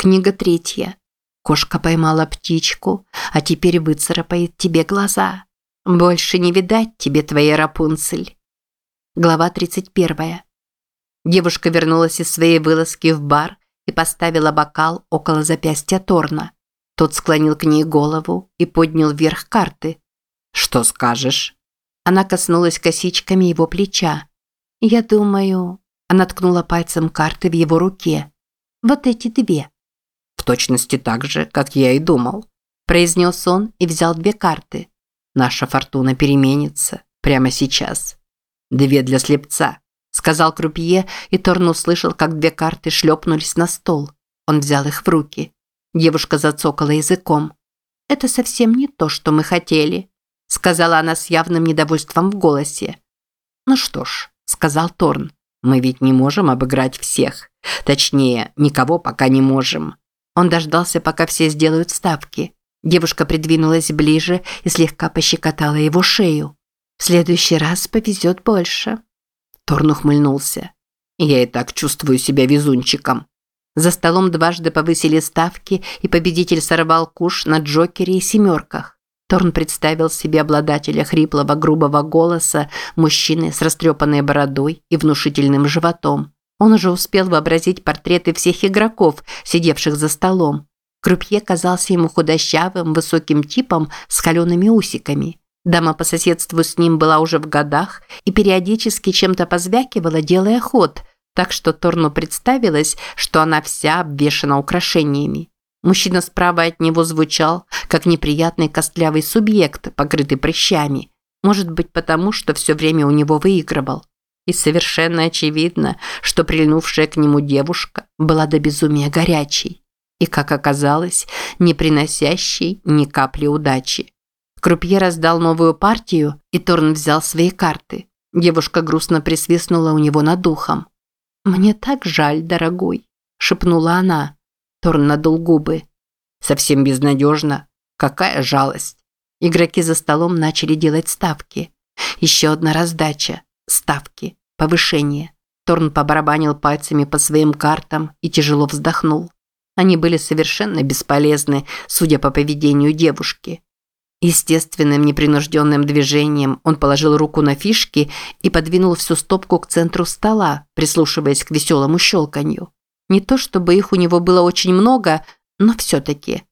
Книга третья. Кошка поймала птичку, а теперь выцарапает тебе глаза. Больше не видать тебе твоей Рапунцель. Глава 31. Девушка вернулась из своей вылазки в бар и поставила бокал около запястья Торна. Тот склонил к ней голову и поднял вверх карты. «Что скажешь?» Она коснулась косичками его плеча. «Я думаю...» Она ткнула пальцем карты в его руке. «Вот эти две». В точности так же, как я и думал, произнес он и взял две карты. Наша фортуна переменится прямо сейчас. Две для слепца, сказал крупье, и Торн услышал, как две карты шлепнулись на стол. Он взял их в руки. Девушка зацокала языком. Это совсем не то, что мы хотели, сказала она с явным недовольством в голосе. Ну что ж, сказал Торн. Мы ведь не можем обыграть всех. Точнее, никого пока не можем. Он дождался, пока все сделают ставки. Девушка придвинулась ближе и слегка пощекотала его шею. «В следующий раз повезет больше». Торн ухмыльнулся. «Я и так чувствую себя везунчиком». За столом дважды повысили ставки, и победитель сорвал куш на джокере и семерках. Торн представил себе обладателя хриплого грубого голоса, мужчины с растрепанной бородой и внушительным животом. Он уже успел вообразить портреты всех игроков, сидевших за столом. Крупье казался ему худощавым, высоким типом с холеными усиками. Дама по соседству с ним была уже в годах и периодически чем-то позвякивала, делая ход, так что Торну представилось, что она вся обвешана украшениями. Мужчина справа от него звучал, как неприятный костлявый субъект, покрытый прыщами. Может быть, потому, что все время у него выигрывал. И совершенно очевидно, что прильнувшая к нему девушка была до безумия горячей. И, как оказалось, не приносящей ни капли удачи. Крупье раздал новую партию, и Торн взял свои карты. Девушка грустно присвистнула у него над духом. «Мне так жаль, дорогой», – шепнула она. Торн надул губы. «Совсем безнадежно. Какая жалость». Игроки за столом начали делать ставки. Еще одна раздача. Ставки повышение. Торн побарабанил пальцами по своим картам и тяжело вздохнул. Они были совершенно бесполезны, судя по поведению девушки. Естественным непринужденным движением он положил руку на фишки и подвинул всю стопку к центру стола, прислушиваясь к веселому щелканью. Не то чтобы их у него было очень много, но все-таки.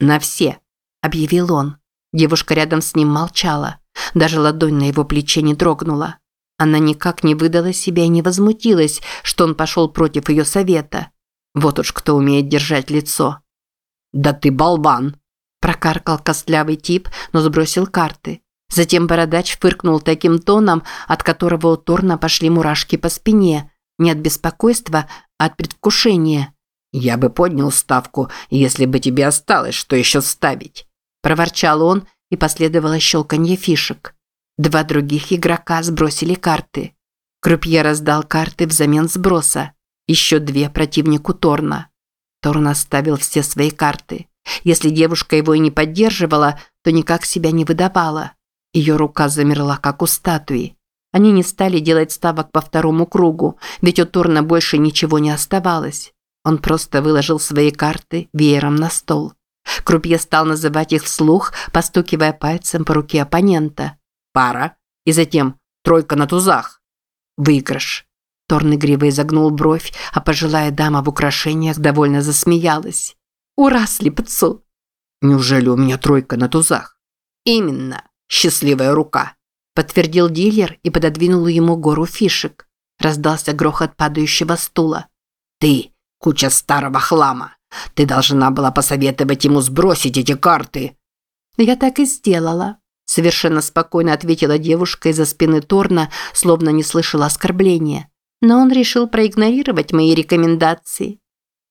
«На все», – объявил он. Девушка рядом с ним молчала. Даже ладонь на его плече не дрогнула. Она никак не выдала себя и не возмутилась, что он пошел против ее совета. Вот уж кто умеет держать лицо. «Да ты болван!» – прокаркал костлявый тип, но сбросил карты. Затем бородач фыркнул таким тоном, от которого у Торна пошли мурашки по спине. Не от беспокойства, а от предвкушения. «Я бы поднял ставку, если бы тебе осталось, что еще ставить!» Проворчал он, и последовало щелканье фишек. Два других игрока сбросили карты. Крупье раздал карты взамен сброса. Еще две противнику Торна. Торн оставил все свои карты. Если девушка его и не поддерживала, то никак себя не выдавала. Ее рука замерла, как у статуи. Они не стали делать ставок по второму кругу, ведь у Торна больше ничего не оставалось. Он просто выложил свои карты веером на стол. Крупье стал называть их вслух, постукивая пальцем по руке оппонента пара и затем тройка на тузах. Выигрыш. Торн игриво изогнул бровь, а пожилая дама в украшениях довольно засмеялась. «Ура, слепцу!» «Неужели у меня тройка на тузах?» «Именно. Счастливая рука», – подтвердил дилер и пододвинул ему гору фишек. Раздался грохот падающего стула. «Ты, куча старого хлама, ты должна была посоветовать ему сбросить эти карты». «Я так и сделала», Совершенно спокойно ответила девушка из-за спины Торна, словно не слышала оскорбления. Но он решил проигнорировать мои рекомендации.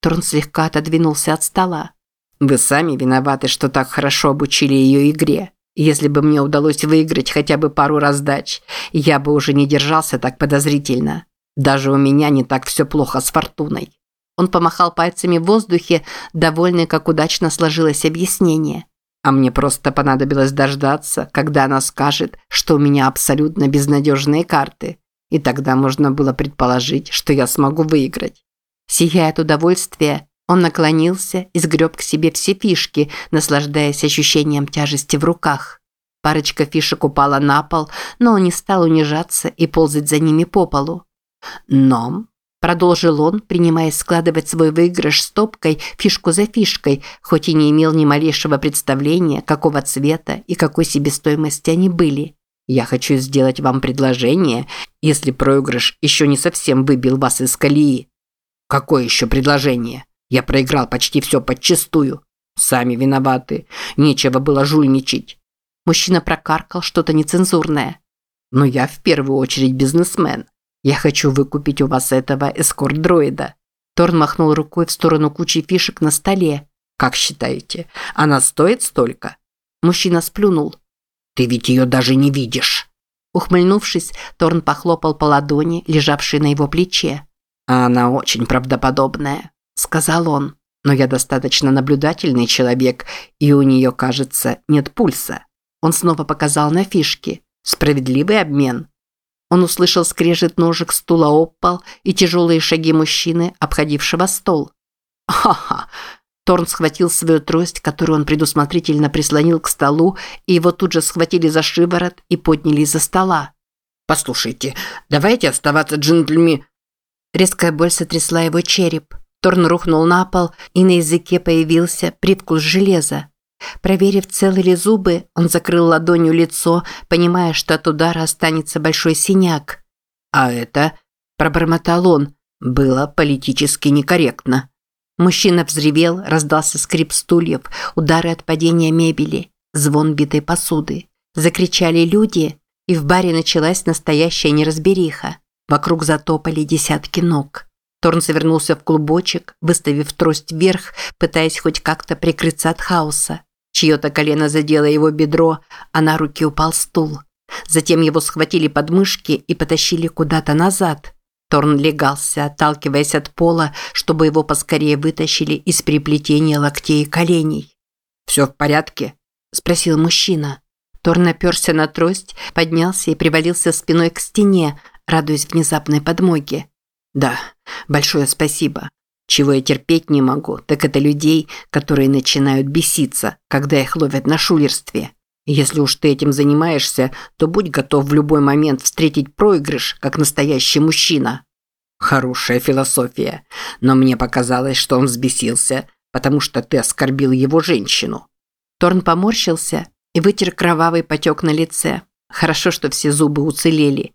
Торн слегка отодвинулся от стола. «Вы сами виноваты, что так хорошо обучили ее игре. Если бы мне удалось выиграть хотя бы пару раздач, я бы уже не держался так подозрительно. Даже у меня не так все плохо с фортуной». Он помахал пальцами в воздухе, довольный, как удачно сложилось объяснение. А мне просто понадобилось дождаться, когда она скажет, что у меня абсолютно безнадежные карты. И тогда можно было предположить, что я смогу выиграть. Сияя от удовольствия, Он наклонился и сгреб к себе все фишки, наслаждаясь ощущением тяжести в руках. Парочка фишек упала на пол, но он не стал унижаться и ползать за ними по полу. «Но», – продолжил он, принимаясь складывать свой выигрыш стопкой, фишку за фишкой, хоть и не имел ни малейшего представления, какого цвета и какой себестоимости они были. «Я хочу сделать вам предложение, если проигрыш еще не совсем выбил вас из колеи». «Какое еще предложение? Я проиграл почти все подчистую. Сами виноваты. Нечего было жульничать». Мужчина прокаркал что-то нецензурное. «Но я в первую очередь бизнесмен. Я хочу выкупить у вас этого эскорт-дроида». Торн махнул рукой в сторону кучи фишек на столе. «Как считаете, она стоит столько?» Мужчина сплюнул. «Ты ведь ее даже не видишь». Ухмыльнувшись, Торн похлопал по ладони, лежавшей на его плече. «Она очень правдоподобная», – сказал он. «Но я достаточно наблюдательный человек, и у нее, кажется, нет пульса». Он снова показал на фишки. Справедливый обмен. Он услышал скрежет ножек стула об пол и тяжелые шаги мужчины, обходившего стол. «Ха-ха!» Торн схватил свою трость, которую он предусмотрительно прислонил к столу, и его тут же схватили за шиворот и подняли из-за стола. «Послушайте, давайте оставаться джентльми...» Резкая боль сотрясла его череп. Торн рухнул на пол, и на языке появился привкус железа. Проверив, целы ли зубы, он закрыл ладонью лицо, понимая, что от удара останется большой синяк. «А это...» – пробормотал он. «Было политически некорректно». Мужчина взревел, раздался скрип стульев, удары от падения мебели, звон битой посуды. Закричали люди, и в баре началась настоящая неразбериха. Вокруг затопали десятки ног. Торн завернулся в клубочек, выставив трость вверх, пытаясь хоть как-то прикрыться от хаоса. Чье-то колено задело его бедро, а на руки упал стул. Затем его схватили под мышки и потащили куда-то назад. Торн легался, отталкиваясь от пола, чтобы его поскорее вытащили из приплетения локтей и коленей. «Все в порядке?» – спросил мужчина. Торн оперся на трость, поднялся и привалился спиной к стене, радуясь внезапной подмоге. «Да, большое спасибо. Чего я терпеть не могу, так это людей, которые начинают беситься, когда их ловят на шулерстве. Если уж ты этим занимаешься, то будь готов в любой момент встретить проигрыш, как настоящий мужчина. Хорошая философия, но мне показалось, что он взбесился, потому что ты оскорбил его женщину. Торн поморщился и вытер кровавый потек на лице. Хорошо, что все зубы уцелели.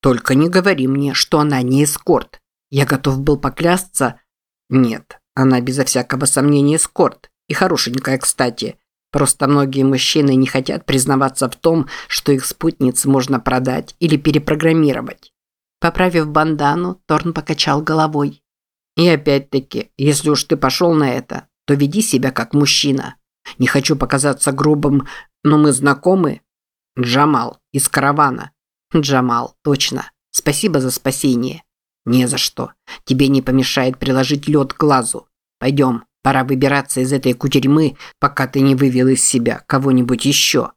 Только не говори мне, что она не эскорт. Я готов был поклясться, нет, она безо всякого сомнения эскорт. И хорошенькая, кстати. Просто многие мужчины не хотят признаваться в том, что их спутниц можно продать или перепрограммировать. Поправив бандану, Торн покачал головой. И опять-таки, если уж ты пошел на это, то веди себя как мужчина. Не хочу показаться грубым, но мы знакомы. Джамал из каравана. Джамал, точно. Спасибо за спасение. «Не за что. Тебе не помешает приложить лед к глазу. Пойдем, пора выбираться из этой кутерьмы, пока ты не вывел из себя кого-нибудь еще».